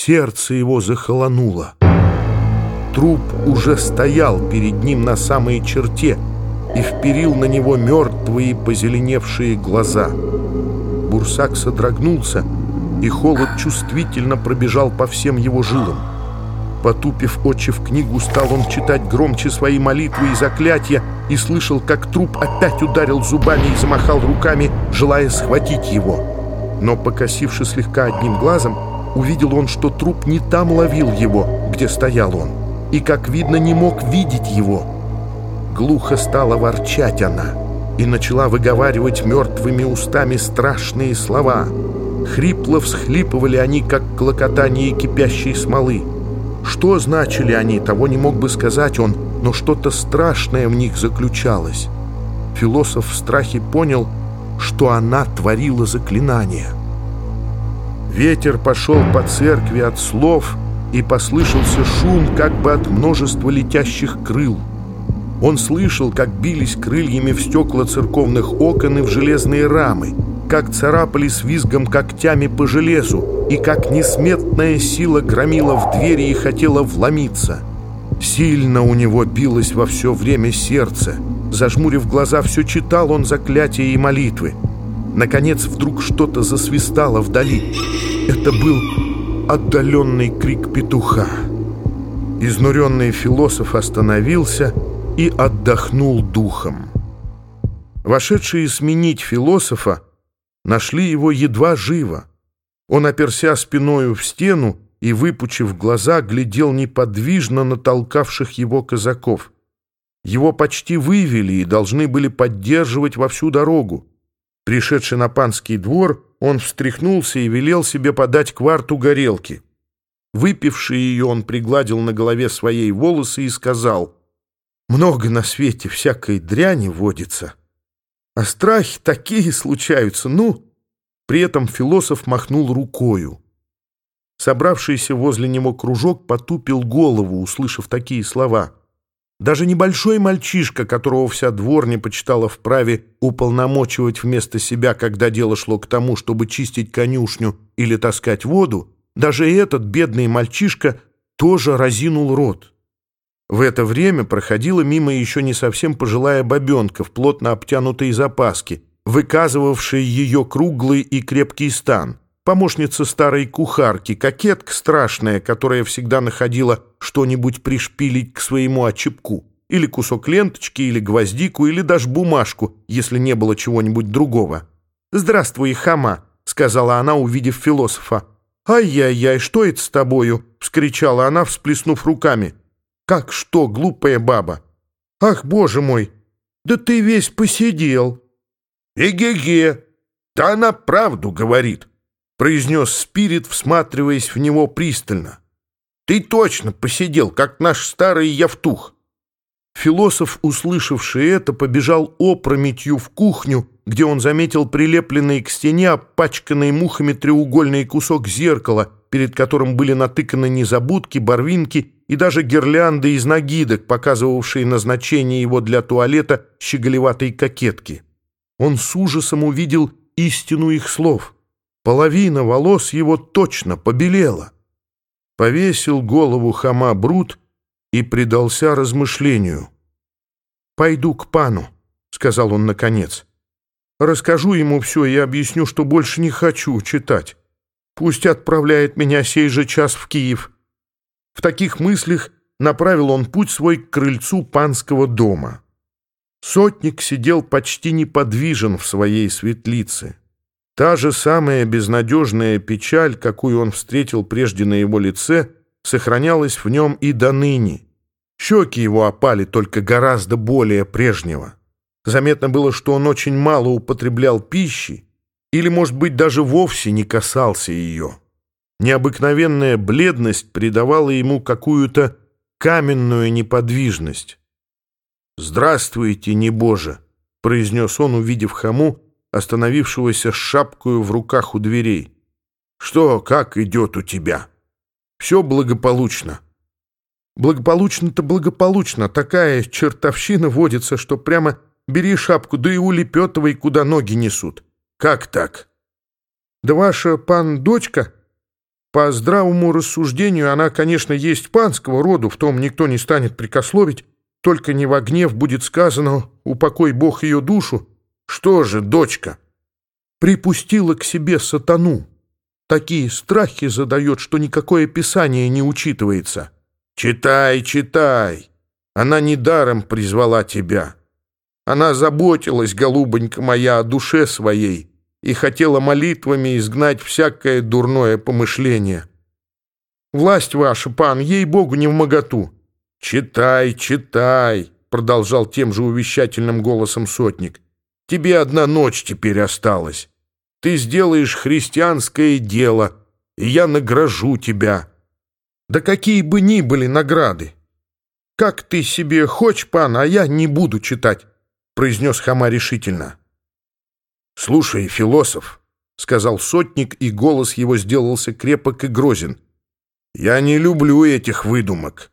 Сердце его захолонуло. Труп уже стоял перед ним на самой черте и вперил на него мертвые позеленевшие глаза. Бурсак содрогнулся, и холод чувствительно пробежал по всем его жилам. Потупив очи в книгу, стал он читать громче свои молитвы и заклятия и слышал, как труп опять ударил зубами и замахал руками, желая схватить его. Но, покосивши слегка одним глазом, увидел он, что труп не там ловил его, где стоял он, и, как видно, не мог видеть его. Глухо стала ворчать она и начала выговаривать мертвыми устами страшные слова. Хрипло всхлипывали они, как клокотание кипящей смолы. Что значили они, того не мог бы сказать он, но что-то страшное в них заключалось. Философ в страхе понял, что она творила заклинание. Ветер пошел по церкви от слов, и послышался шум как бы от множества летящих крыл. Он слышал, как бились крыльями в стекла церковных окон и в железные рамы, как царапали с визгом когтями по железу и как несметная сила громила в двери и хотела вломиться. Сильно у него билось во все время сердце. Зажмурив глаза, все читал он заклятия и молитвы. Наконец, вдруг что-то засвистало вдали. Это был отдаленный крик петуха. Изнуренный философ остановился и отдохнул духом. Вошедшие сменить философа Нашли его едва живо. Он, оперся спиною в стену и, выпучив глаза, глядел неподвижно на толкавших его казаков. Его почти вывели и должны были поддерживать во всю дорогу. Пришедший на панский двор, он встряхнулся и велел себе подать кварту горелки. Выпивший ее, он пригладил на голове своей волосы и сказал, «Много на свете всякой дряни водится». А страхи такие случаются, ну...» При этом философ махнул рукою. Собравшийся возле него кружок потупил голову, услышав такие слова. Даже небольшой мальчишка, которого вся дворня почитала вправе уполномочивать вместо себя, когда дело шло к тому, чтобы чистить конюшню или таскать воду, даже этот бедный мальчишка тоже разинул рот. В это время проходила мимо еще не совсем пожилая бабенка в плотно обтянутой запаске, выказывавшая ее круглый и крепкий стан. Помощница старой кухарки, кокетка страшная, которая всегда находила что-нибудь пришпилить к своему очепку. Или кусок ленточки, или гвоздику, или даже бумажку, если не было чего-нибудь другого. «Здравствуй, хама», — сказала она, увидев философа. «Ай-яй-яй, что это с тобою?» — вскричала она, всплеснув руками. «Как что, глупая баба? Ах, боже мой! Да ты весь посидел!» «Эге-ге! Да она правду говорит!» Произнес Спирит, всматриваясь в него пристально. «Ты точно посидел, как наш старый Явтух!» Философ, услышавший это, побежал опрометью в кухню, где он заметил прилепленный к стене опачканный мухами треугольный кусок зеркала, перед которым были натыканы незабудки, барвинки и даже гирлянды из нагидок, показывавшие назначение его для туалета щеголеватой кокетки. Он с ужасом увидел истину их слов. Половина волос его точно побелела. Повесил голову хама Брут и предался размышлению. «Пойду к пану», — сказал он наконец. «Расскажу ему все и объясню, что больше не хочу читать. Пусть отправляет меня сей же час в Киев». В таких мыслях направил он путь свой к крыльцу панского дома. Сотник сидел почти неподвижен в своей светлице. Та же самая безнадежная печаль, какую он встретил прежде на его лице, сохранялась в нем и до ныне. Щеки его опали только гораздо более прежнего. Заметно было, что он очень мало употреблял пищи или, может быть, даже вовсе не касался ее. Необыкновенная бледность придавала ему какую-то каменную неподвижность. «Здравствуйте, небоже!» — произнес он, увидев хаму, остановившегося с шапкою в руках у дверей. «Что, как идет у тебя?» «Все благополучно». «Благополучно-то благополучно. Такая чертовщина водится, что прямо бери шапку, да и улепетывай, куда ноги несут». «Как так?» «Да ваша пан-дочка...» По здравому рассуждению она, конечно, есть панского роду, в том никто не станет прикословить, только не во гнев будет сказано «упокой Бог ее душу». Что же, дочка, припустила к себе сатану. Такие страхи задает, что никакое писание не учитывается. Читай, читай. Она недаром призвала тебя. Она заботилась, голубонька моя, о душе своей и хотела молитвами изгнать всякое дурное помышление. Власть ваша, пан, ей-богу, не в моготу. Читай, читай, продолжал тем же увещательным голосом сотник. Тебе одна ночь теперь осталась. Ты сделаешь христианское дело, и я награжу тебя. Да какие бы ни были награды. Как ты себе хочешь, пан, а я не буду читать, произнес Хама решительно. Слушай, философ, сказал сотник, и голос его сделался крепок и грозен. Я не люблю этих выдумок.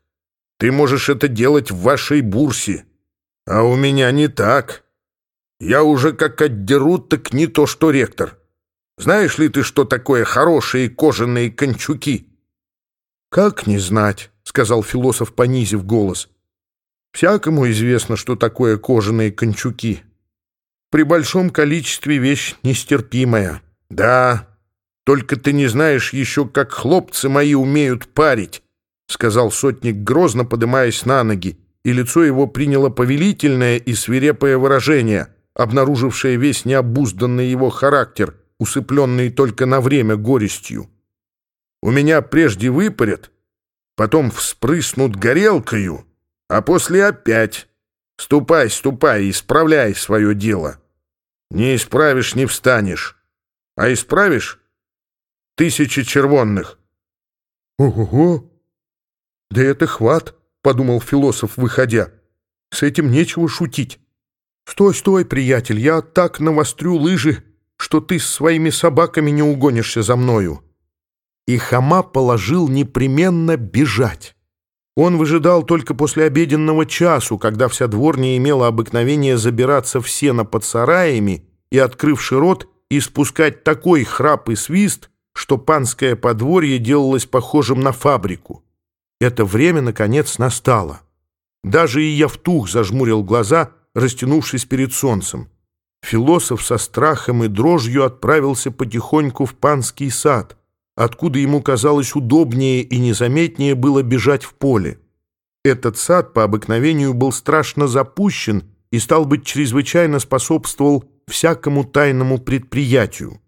Ты можешь это делать в вашей бурсе, а у меня не так. Я уже как отдерут, так не то что ректор. Знаешь ли ты, что такое хорошие кожаные кончуки?» «Как не знать?» — сказал философ, понизив голос. «Всякому известно, что такое кожаные кончуки. При большом количестве вещь нестерпимая. Да, только ты не знаешь еще, как хлопцы мои умеют парить», — сказал сотник грозно, подымаясь на ноги, и лицо его приняло повелительное и свирепое выражение — обнаружившая весь необузданный его характер, усыпленный только на время горестью. У меня прежде выпарят, потом вспрыснут горелкою, а после опять. Ступай, ступай, исправляй свое дело. Не исправишь, не встанешь. А исправишь — тысячи червонных. Ого! Да это хват, — подумал философ, выходя. С этим нечего шутить. «Стой, стой, приятель, я так навострю лыжи, что ты с своими собаками не угонишься за мною». И Хама положил непременно бежать. Он выжидал только после обеденного часу, когда вся дворня имела обыкновение забираться в сено под сараями и, открывши рот, испускать такой храп и свист, что панское подворье делалось похожим на фабрику. Это время, наконец, настало. Даже и Явтух зажмурил глаза — растянувшись перед солнцем. Философ со страхом и дрожью отправился потихоньку в панский сад, откуда ему казалось удобнее и незаметнее было бежать в поле. Этот сад по обыкновению был страшно запущен и, стал быть, чрезвычайно способствовал всякому тайному предприятию.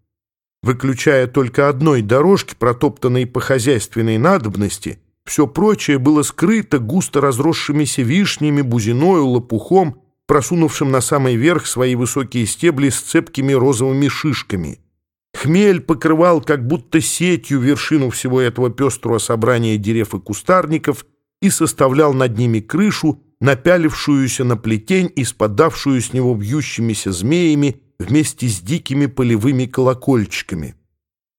Выключая только одной дорожки, протоптанной по хозяйственной надобности, все прочее было скрыто густо разросшимися вишнями, бузиною, лопухом просунувшим на самый верх свои высокие стебли с цепкими розовыми шишками. Хмель покрывал как будто сетью вершину всего этого пестрого собрания дерев и кустарников и составлял над ними крышу, напялившуюся на плетень и спадавшую с него вьющимися змеями вместе с дикими полевыми колокольчиками.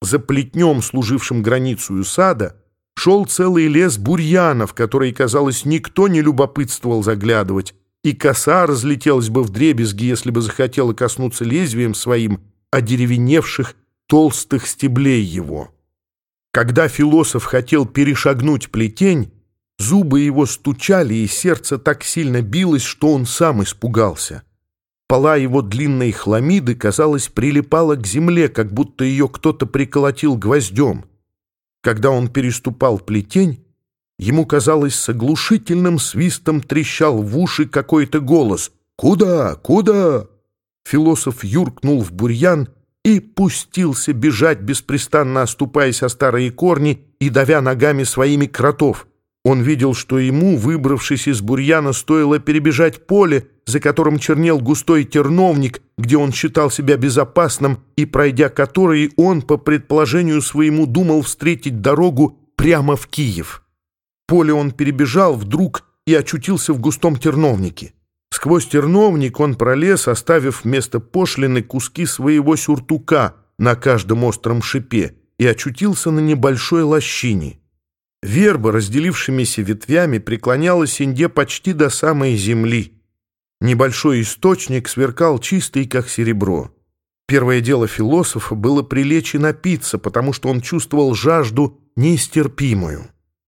За плетнем, служившим границу сада, шел целый лес бурьянов, который, казалось, никто не любопытствовал заглядывать, и коса разлетелась бы в дребезги, если бы захотела коснуться лезвием своим одеревеневших толстых стеблей его. Когда философ хотел перешагнуть плетень, зубы его стучали, и сердце так сильно билось, что он сам испугался. Пола его длинной хламиды, казалось, прилипала к земле, как будто ее кто-то приколотил гвоздем. Когда он переступал плетень, Ему казалось, с оглушительным свистом трещал в уши какой-то голос. «Куда? Куда?» Философ юркнул в бурьян и пустился бежать, беспрестанно оступаясь о старые корни и давя ногами своими кротов. Он видел, что ему, выбравшись из бурьяна, стоило перебежать поле, за которым чернел густой терновник, где он считал себя безопасным, и, пройдя который, он, по предположению своему, думал встретить дорогу прямо в Киев. Поле он перебежал вдруг и очутился в густом терновнике. Сквозь терновник он пролез, оставив вместо пошлины куски своего сюртука на каждом остром шипе, и очутился на небольшой лощине. Верба, разделившимися ветвями, преклонялась инде почти до самой земли. Небольшой источник сверкал чистый, как серебро. Первое дело философа было прилечь и напиться, потому что он чувствовал жажду нестерпимую.